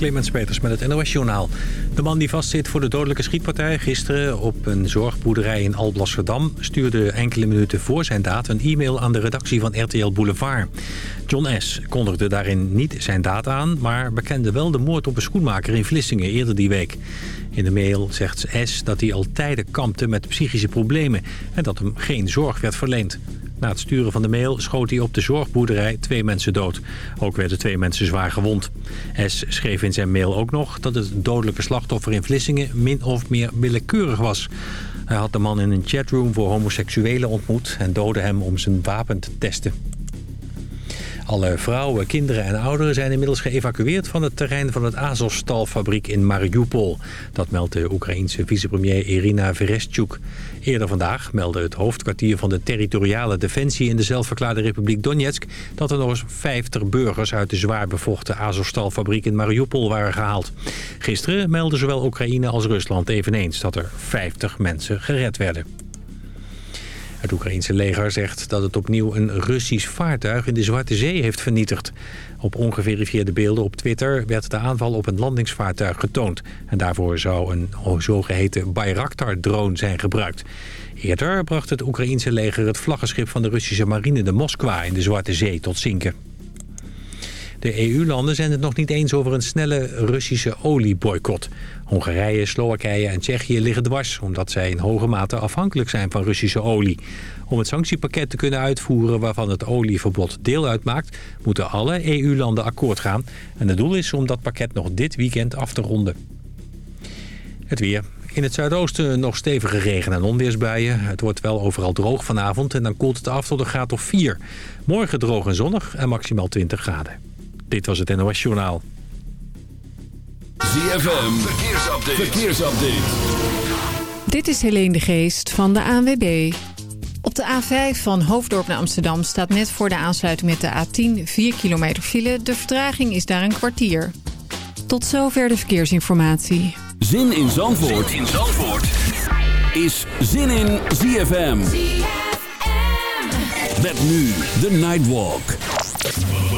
Clemens Peters met het NOS Journaal. De man die vastzit voor de dodelijke schietpartij gisteren op een zorgboerderij in Alblasserdam... stuurde enkele minuten voor zijn daad een e-mail aan de redactie van RTL Boulevard. John S. kondigde daarin niet zijn daad aan... maar bekende wel de moord op een schoenmaker in Vlissingen eerder die week. In de mail zegt S. dat hij al tijden kampte met psychische problemen... en dat hem geen zorg werd verleend. Na het sturen van de mail schoot hij op de zorgboerderij twee mensen dood. Ook werden twee mensen zwaar gewond. S. schreef in zijn mail ook nog dat het dodelijke slachtoffer in Vlissingen min of meer willekeurig was. Hij had de man in een chatroom voor homoseksuelen ontmoet en doodde hem om zijn wapen te testen. Alle vrouwen, kinderen en ouderen zijn inmiddels geëvacueerd van het terrein van het Azovstal-fabriek in Mariupol. Dat meldt de Oekraïense vicepremier Irina Vereshchuk. Eerder vandaag meldde het hoofdkwartier van de territoriale defensie in de zelfverklaarde Republiek Donetsk... dat er nog eens 50 burgers uit de zwaar bevochten Azovstal-fabriek in Mariupol waren gehaald. Gisteren meldden zowel Oekraïne als Rusland eveneens dat er 50 mensen gered werden. Het Oekraïense leger zegt dat het opnieuw een Russisch vaartuig in de Zwarte Zee heeft vernietigd. Op ongeverifieerde beelden op Twitter werd de aanval op een landingsvaartuig getoond. En daarvoor zou een zogeheten Bayraktar-drone zijn gebruikt. Eerder bracht het Oekraïense leger het vlaggenschip van de Russische marine de Moskwa in de Zwarte Zee tot zinken. De EU-landen zijn het nog niet eens over een snelle Russische olieboycott. Hongarije, Slowakije en Tsjechië liggen dwars... omdat zij in hoge mate afhankelijk zijn van Russische olie. Om het sanctiepakket te kunnen uitvoeren waarvan het olieverbod deel uitmaakt... moeten alle EU-landen akkoord gaan. En het doel is om dat pakket nog dit weekend af te ronden. Het weer. In het zuidoosten nog stevige regen- en onweersbuien. Het wordt wel overal droog vanavond en dan koelt het af tot een graad of 4. Morgen droog en zonnig en maximaal 20 graden. Dit was het NOS Journaal. ZFM, verkeersupdate. verkeersupdate. Dit is Helene de Geest van de ANWB. Op de A5 van Hoofddorp naar Amsterdam staat net voor de aansluiting met de A10 4 kilometer file. De vertraging is daar een kwartier. Tot zover de verkeersinformatie. Zin in Zandvoort, zin in Zandvoort. is Zin in ZFM. ZFM. Met nu de Nightwalk.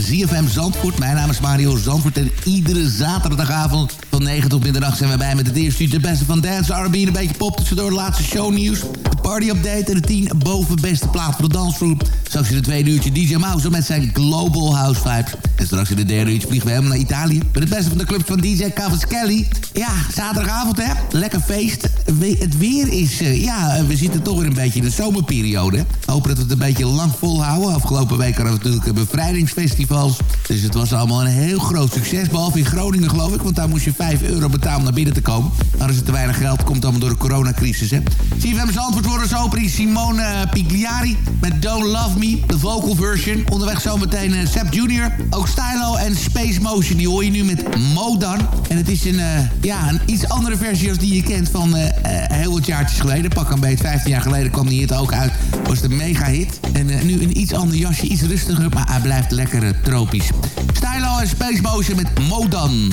ZFM Zandvoort. Mijn naam is Mario Zandvoort en iedere zaterdagavond van 9 tot middernacht zijn we bij met het eerste uur de beste van dance, R&B en een beetje pop. Tussendoor de laatste shownieuws, de party update en de 10 boven beste plaat voor de dansvloer. Straks in het tweede uurtje DJ Mouse met zijn Global House Vibes. En straks in het derde uurtje vliegen we helemaal naar Italië. Met het beste van de club van DJ Cavaschelli. Ja, zaterdagavond hè, lekker feest. Het weer is, uh, ja, we zitten toch weer een beetje in de zomerperiode. Hopen dat we het een beetje lang volhouden. Afgelopen week hadden we natuurlijk bevrijdingsfestivals. Dus het was allemaal een heel groot succes. Behalve in Groningen geloof ik, want daar moest je 5 euro betalen om naar binnen te komen. Maar is het te weinig geld, komt allemaal door de coronacrisis hè. CFM's antwoord worden zo opening Simone Pigliari met Don't Love Me, de vocal version. Onderweg zometeen uh, Seb Junior. Ook Stylo en Space Motion, die hoor je nu met Modan. En het is een, uh, ja, een iets andere versie als die je kent van heel wat jaartjes geleden. Pak een beetje 15 jaar geleden kwam die hit ook uit. Was de mega hit. En nu een iets ander jasje, iets rustiger, maar hij blijft lekker tropisch. Stylo en Space Motion met Modan.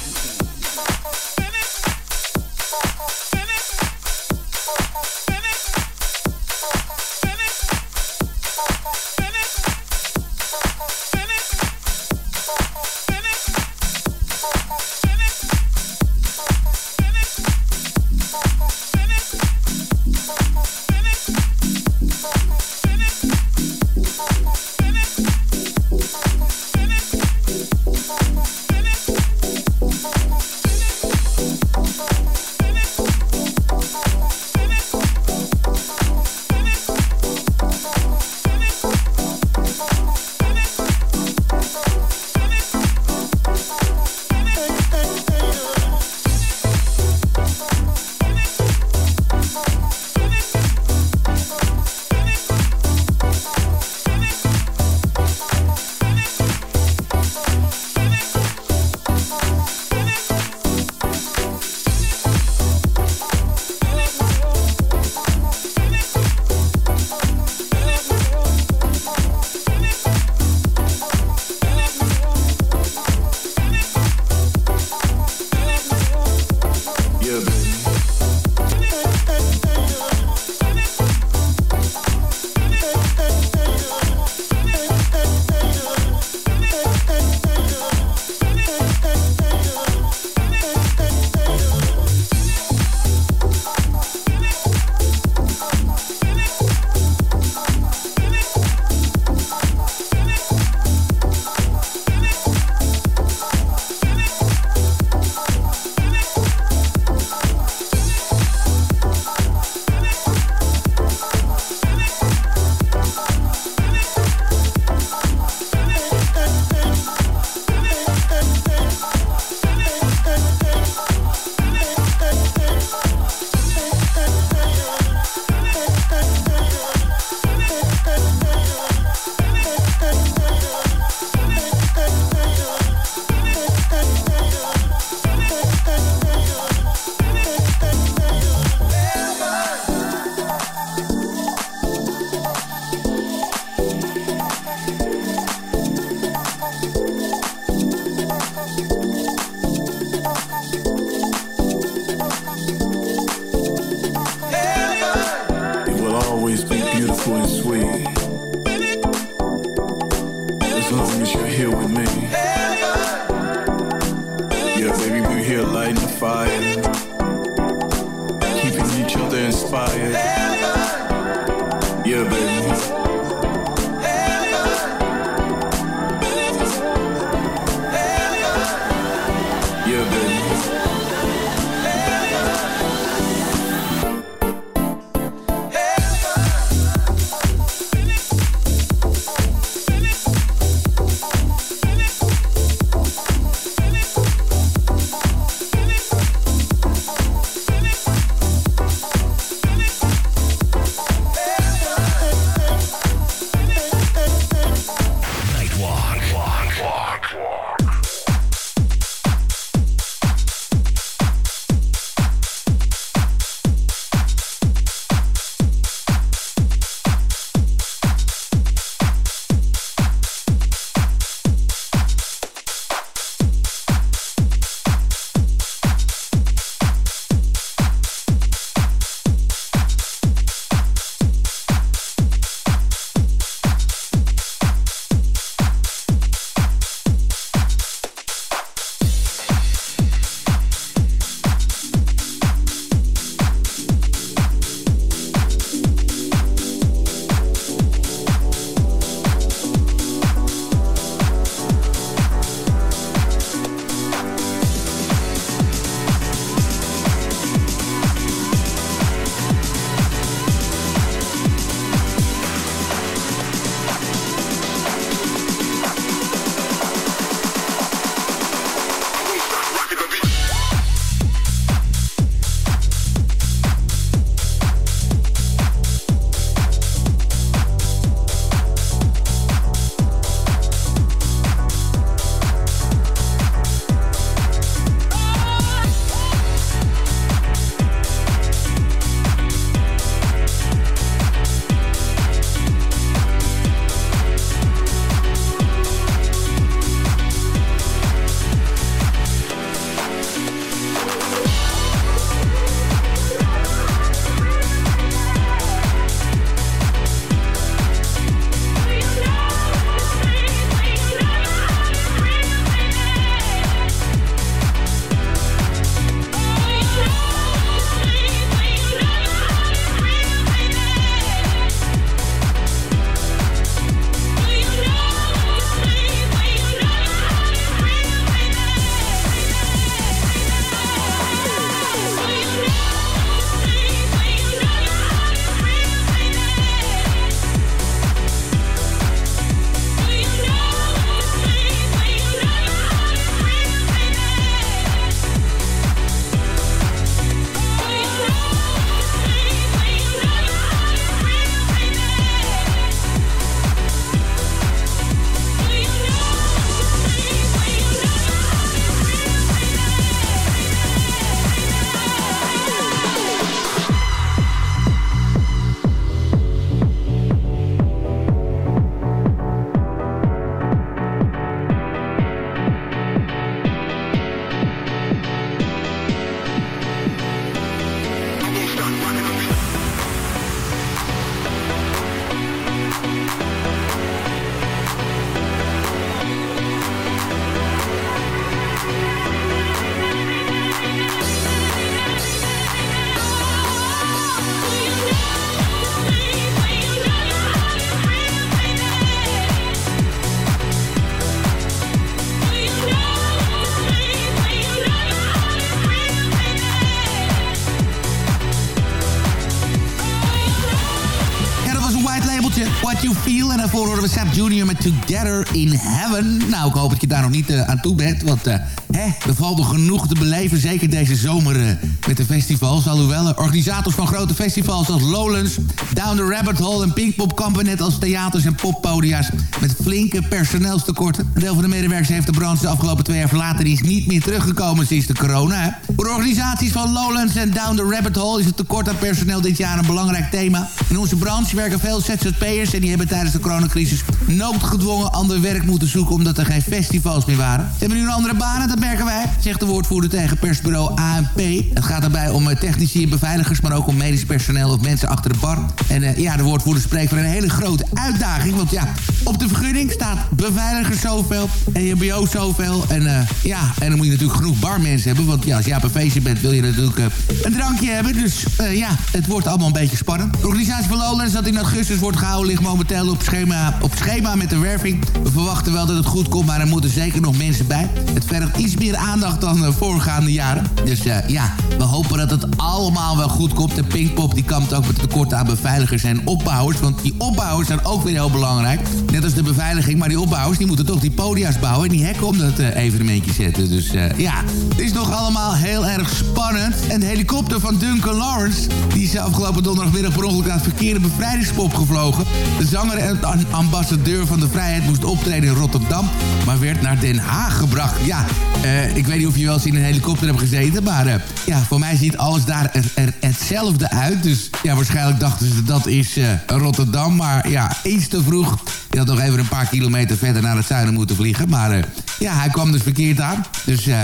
powerful Junior met Together in Heaven. Nou, ik hoop dat je daar nog niet uh, aan toe bent. Want uh, hè, er valt nog genoeg te beleven. Zeker deze zomer uh, met de festivals. Alhoewel, organisators van grote festivals als Lowlands... Down the Rabbit Hole en Pinkpop kampen net als theaters en poppodia's... met flinke personeelstekorten. Een deel van de medewerkers heeft de branche de afgelopen twee jaar verlaten... die is niet meer teruggekomen sinds de corona. Voor organisaties van Lowlands en Down the Rabbit Hole... is het tekort aan personeel dit jaar een belangrijk thema. In onze branche werken veel ZZP ZZP'ers... en die hebben tijdens de coronacrisis noodgedwongen ander werk moeten zoeken... omdat er geen festivals meer waren. Ze hebben nu een andere banen, dat merken wij, zegt de woordvoerder tegen persbureau ANP. Het gaat daarbij om eh, technici en beveiligers... maar ook om medisch personeel of mensen achter de bar. En uh, ja, de woordvoerder spreekt van een hele grote uitdaging. Want ja, op de vergunning staat beveiligers zoveel... EHBO zoveel. En ja, en dan moet je natuurlijk genoeg barmensen hebben. Want ja, als je op een feestje bent, wil je natuurlijk een drankje hebben. Dus ja, het wordt allemaal een beetje spannend. De organisatie van Lowlands dat in augustus wordt gehouden... ligt momenteel op schema, op schema met de werving. We verwachten wel dat het goed komt, maar er moeten zeker nog mensen bij. Het vergt iets meer aandacht dan de voorgaande jaren. Dus uh, ja, we hopen dat het allemaal wel goed komt. De Pinkpop die kampt ook met tekort aan beveiligers en opbouwers. Want die opbouwers zijn ook weer heel belangrijk. Net als de beveiliging, maar die opbouwers die moeten toch die podia's bouwen... en die hekken om dat uh, evenementje zetten. Dus uh, ja, het is nog allemaal heel erg spannend. En de helikopter van Duncan Lawrence... die is afgelopen donderdagmiddag per ongeluk aan het verkeerde bevrijdingspop gevlogen. De zanger en ambassadeur van de vrijheid moest optreden in Rotterdam... maar werd naar Den Haag gebracht. Ja, uh, ik weet niet of je wel eens in een helikopter hebt gezeten... maar uh, ja, voor mij ziet alles daar er, hetzelfde uit. Dus ja, waarschijnlijk dachten ze dat is uh, Rotterdam. Maar ja, iets te vroeg. Je had nog even een paar kilometer verder naar het zuiden moeten vliegen. Maar ja, hij kwam dus verkeerd aan. Dus eh,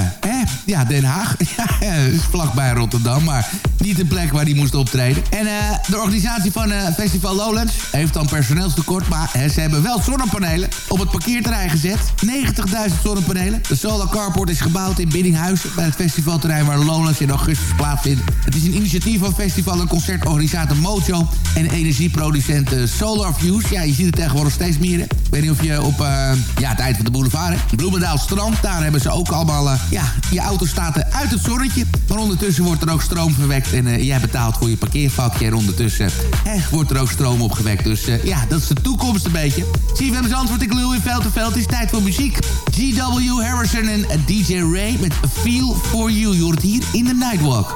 ja, Den Haag. ja, is vlakbij Rotterdam, maar niet de plek waar hij moest optreden. En de organisatie van Festival Lowlands heeft dan personeelstekort... maar ze hebben wel zonnepanelen op het parkeerterrein gezet. 90.000 zonnepanelen. De Solar Carport is gebouwd in Biddinghuis... bij het festivalterrein waar Lowlands in augustus plaatsvindt. Het is een initiatief van festival- en concertorganisator Mojo... en energieproducent Solar Views. Ja, je ziet het tegenwoordig steeds meer. Ik weet niet of je op ja, het eind van de boulevard... Hè? Bloemendaal Strand, daar hebben ze ook allemaal... ja, je auto staat uit het zonnetje... maar ondertussen wordt er ook stroom verwekt... en uh, jij betaalt voor je parkeervakje... en ondertussen eh, wordt er ook stroom opgewekt. Dus uh, ja, dat is de toekomst een beetje. CFM's antwoord, ik lul in veld te veld. Het is tijd voor muziek. G.W. Harrison en DJ Ray met Feel For You. Je hoort hier in de Nightwalk.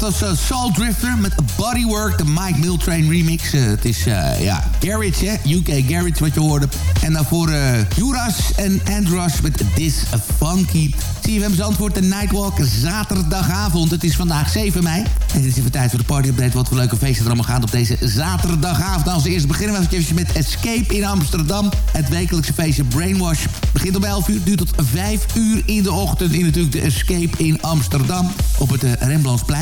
Was uh, Soul Drifter met Bodywork, de Mike Miltrain remix. Uh, het is, uh, ja, Garage, hè? UK Garage, wat je hoorde. En daarvoor uh, Juras en Andros met This Funky. CFM Zandvoort, de Nightwalk, zaterdagavond. Het is vandaag 7 mei. En het is even tijd voor de party-update. Wat voor leuke feesten er allemaal gaan op deze zaterdagavond. Als eerst beginnen we even met Escape in Amsterdam. Het wekelijkse feestje Brainwash begint om 11 uur. Duurt tot 5 uur in de ochtend in natuurlijk de Escape in Amsterdam. Op het uh,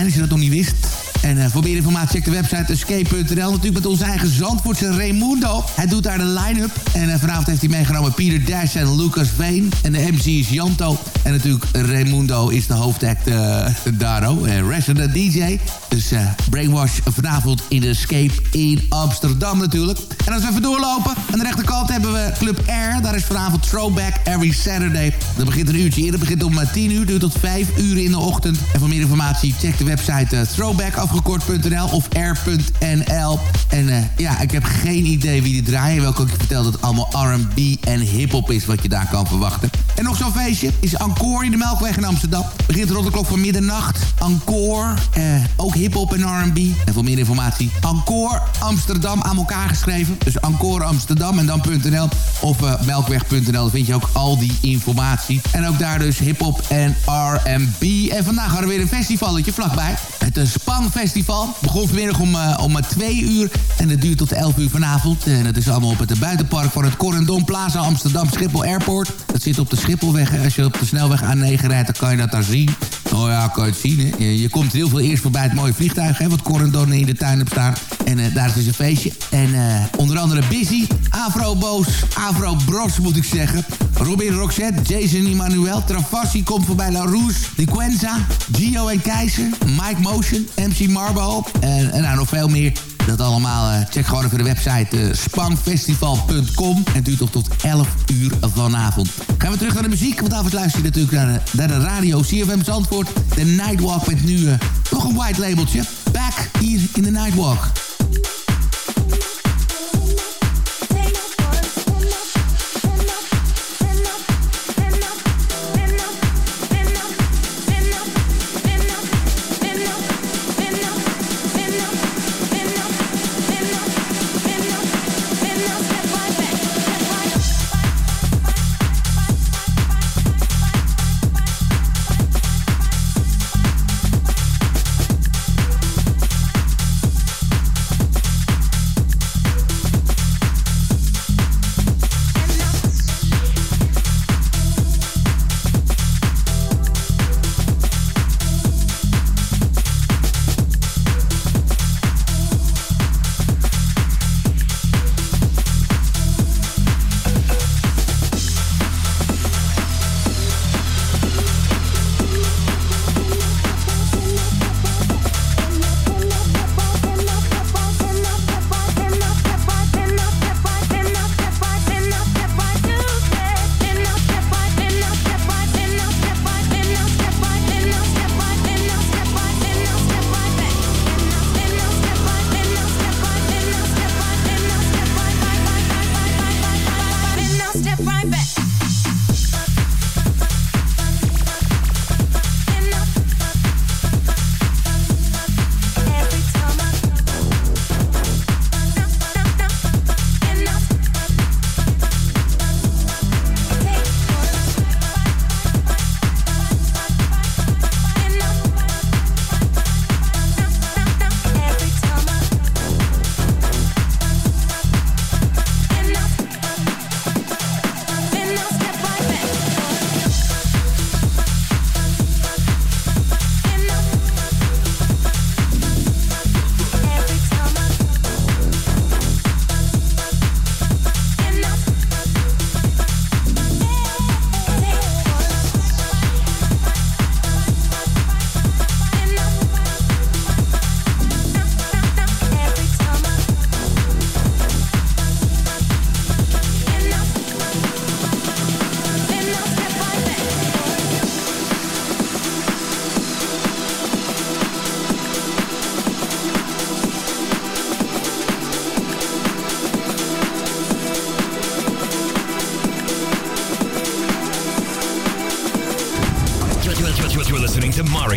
als je dat nog niet wist. En uh, voor meer informatie check de website escape.nl. Natuurlijk met onze eigen Zandvoortse Raimundo. Hij doet daar de line-up. En uh, vanavond heeft hij meegenomen Peter Dash en Lucas Veen. En de MC is Janto. En natuurlijk Raimundo is de hoofdact uh, Daro. Uh, resident DJ. Dus Brainwash vanavond in Escape in Amsterdam natuurlijk. En als we even doorlopen. Aan de rechterkant hebben we Club Air. Daar is vanavond Throwback Every Saturday. Dat begint een uurtje eerder. begint om 10 uur. Duurt tot 5 uur in de ochtend. En voor meer informatie check de website Throwback afgekort.nl of r.nl. En ja, ik heb geen idee wie die draaien. Welke ik vertel dat het allemaal R&B en hip-hop is wat je daar kan verwachten. En nog zo'n feestje is Encore in de Melkweg in Amsterdam. Begint rond de klok van middernacht. Encore, eh, ook hip-hop en RB. En voor meer informatie, Encore Amsterdam aan elkaar geschreven. Dus Encore Amsterdam en dan.nl of uh, melkweg.nl. Daar vind je ook al die informatie. En ook daar dus hip-hop en RB. En vandaag hadden we weer een festivalletje vlakbij. Het een Spang Festival. Begon vanmiddag om, uh, om 2 uur. En het duurt tot 11 uur vanavond. En dat is allemaal op het buitenpark van het Corendon Plaza Amsterdam Schiphol Airport. Dat zit op de Schipholweg. Als je op de snelweg A9 rijdt, dan kan je dat daar zien. Oh ja, kan je het zien. Hè? Je, komt heel veel eerst voorbij het mooie vliegtuig. Hè, wat Corendon in de tuin hebt staan. En uh, daar is dus een feestje. En uh, onder andere Busy, Afro Boos, Afro Bros moet ik zeggen. Robin Roxette, Jason Emmanuel, Travassi komt voorbij La Rouge, Liquenza, Gio en Keizer, Mike Motion, MC Marbo en, en nou nog veel meer. Dat allemaal, uh, check gewoon even de website uh, spangfestival.com. En het duurt nog tot 11 uur vanavond. Gaan we terug naar de muziek, want daarvoor luister je natuurlijk naar de, naar de radio. CFM Zandvoort, de Nightwalk met nu uh, nog een white labeltje. Back hier in de Nightwalk.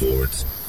Zandvoort.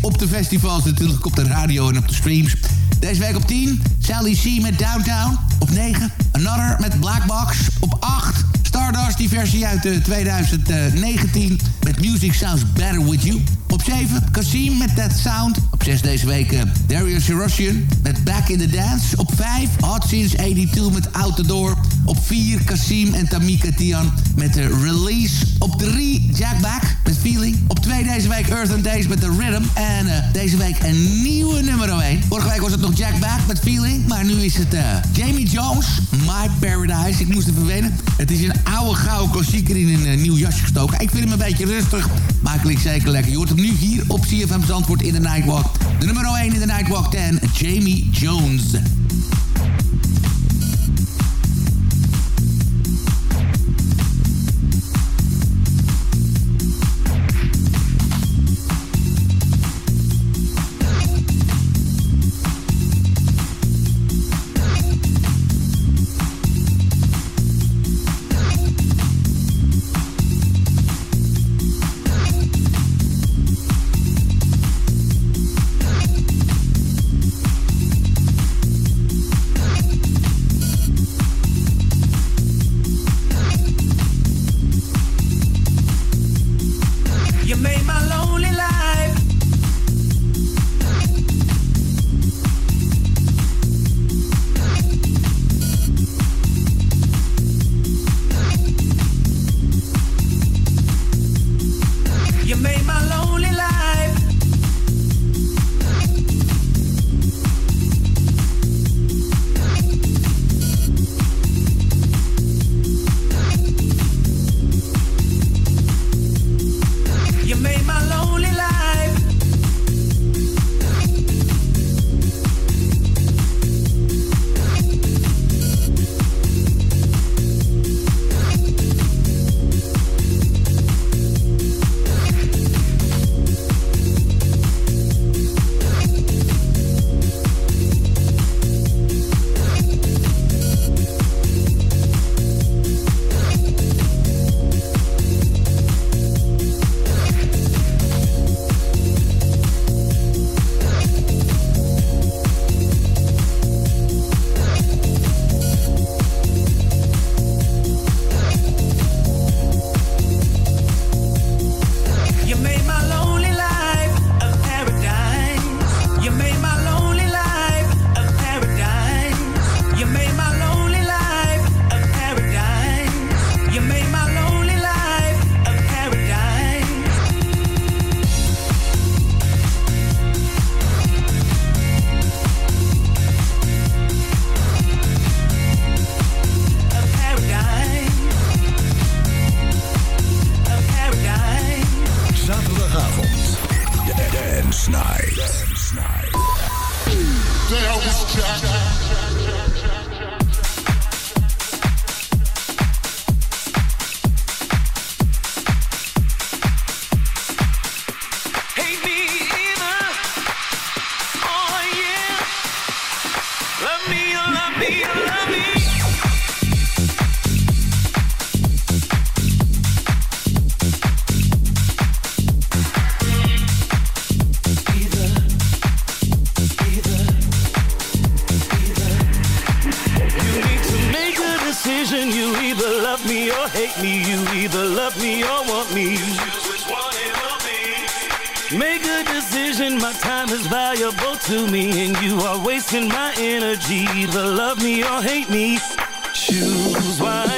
Op de festivals, natuurlijk op de radio en op de streams. Deze week op 10, Sally C met Downtown. Op 9, Another met Black Box. Op 8, Stardust, die versie uit 2019 eh, met Music Sounds Better With You. Op 7, Kasim met That Sound. Op 6 deze week uh, Darius Russian met Back in the Dance. Op 5, Hot Since 82 met Out the Door. Op 4 Kasim en Tamika Tian met de release. Op 3 Jack Back met Feeling. Op 2 deze week Earth and Days met de Rhythm. En uh, deze week een nieuwe nummer 1. Vorige week was het nog Jack Back met Feeling. Maar nu is het uh, Jamie Jones, My Paradise. Ik moest even wenen. Het is een oude gouden klassieker in een uh, nieuw jasje gestoken. Ik vind hem een beetje rustig. Maar klinkt zeker lekker. Je hoort hem nu hier op CFM Zandvoort in de Nightwalk. De nummer 1 in de Nightwalk 10, Jamie Jones. or hate me. You either love me or want me. Make a decision, my time is valuable to me And you are wasting my energy Either love me or hate me Choose one.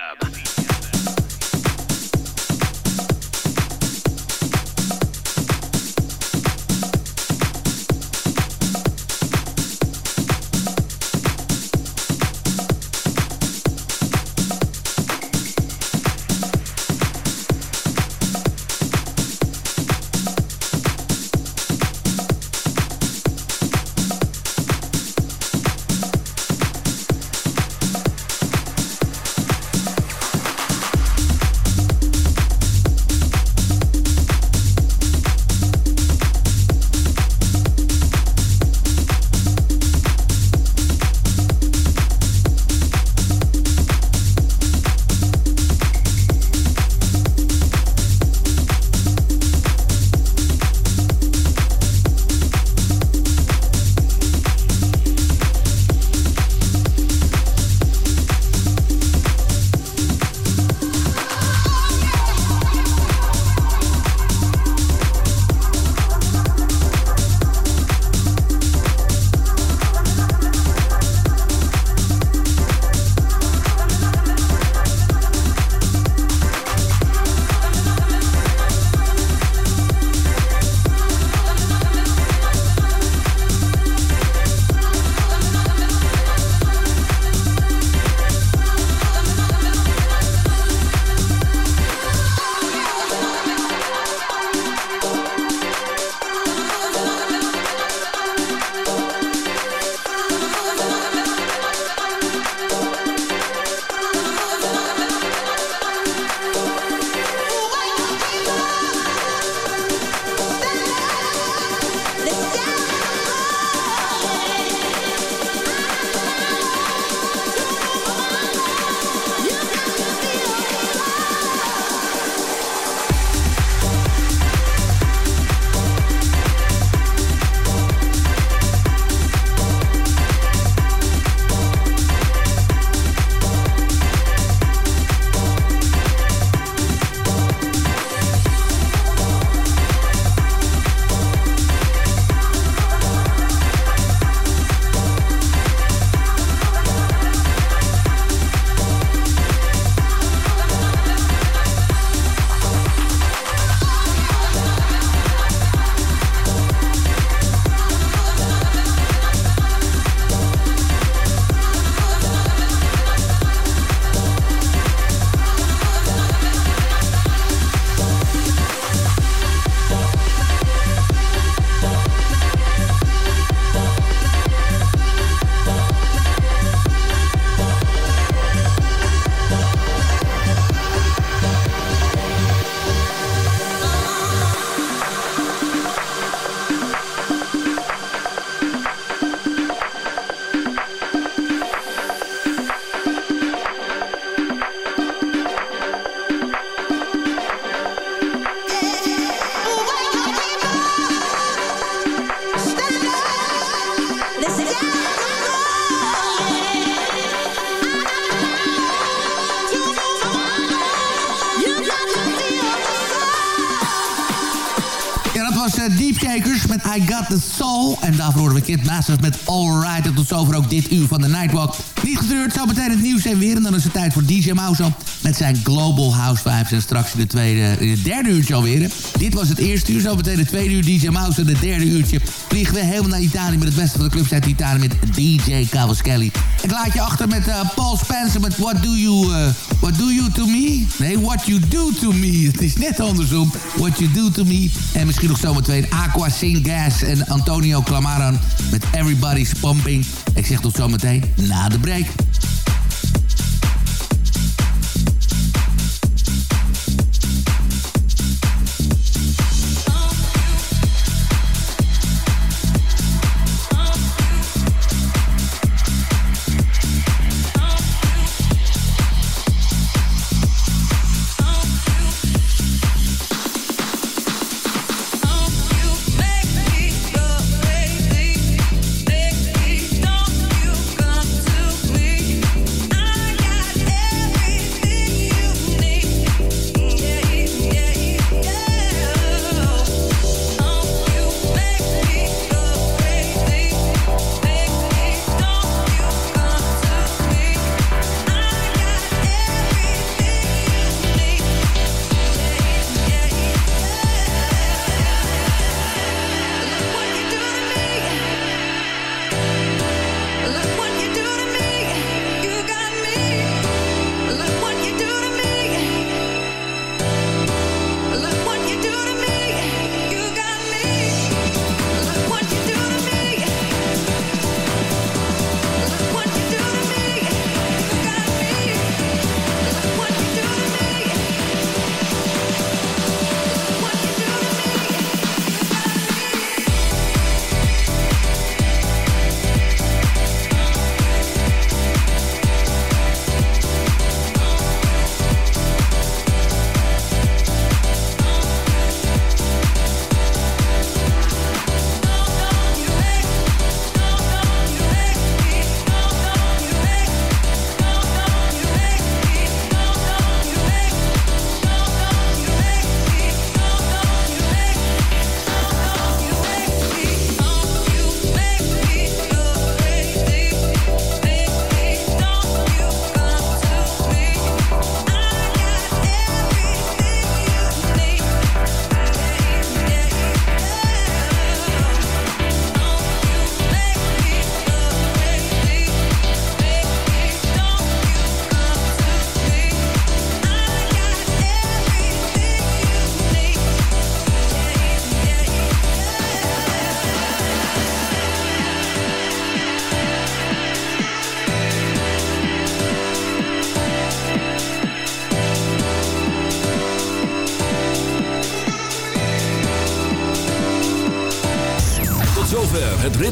I Got The Soul. En daarvoor horen we Kid Masters met Alright. En tot zover ook dit uur van de Nightwalk. Niet getreurd, zo meteen het nieuws en weer. En dan is het tijd voor DJ Mouse met zijn Global House Vibes. En straks in de, tweede, in het derde uurtje alweer. Dit was het eerste uur, zo meteen het tweede uur DJ Mouse. En het derde uurtje vliegen we helemaal naar Italië... met het beste van de clubs uit Italië met DJ Cavaschelli. Ik laat je achter met uh, Paul Spencer met What Do You... Uh, what Do You To Me? Nee, What You Do To Me. Het is net andersom. What You Do To Me. En misschien nog zometeen Aqua Sing Gas en Antonio Clamaran met Everybody's Pumping. Ik zeg tot zometeen na de break.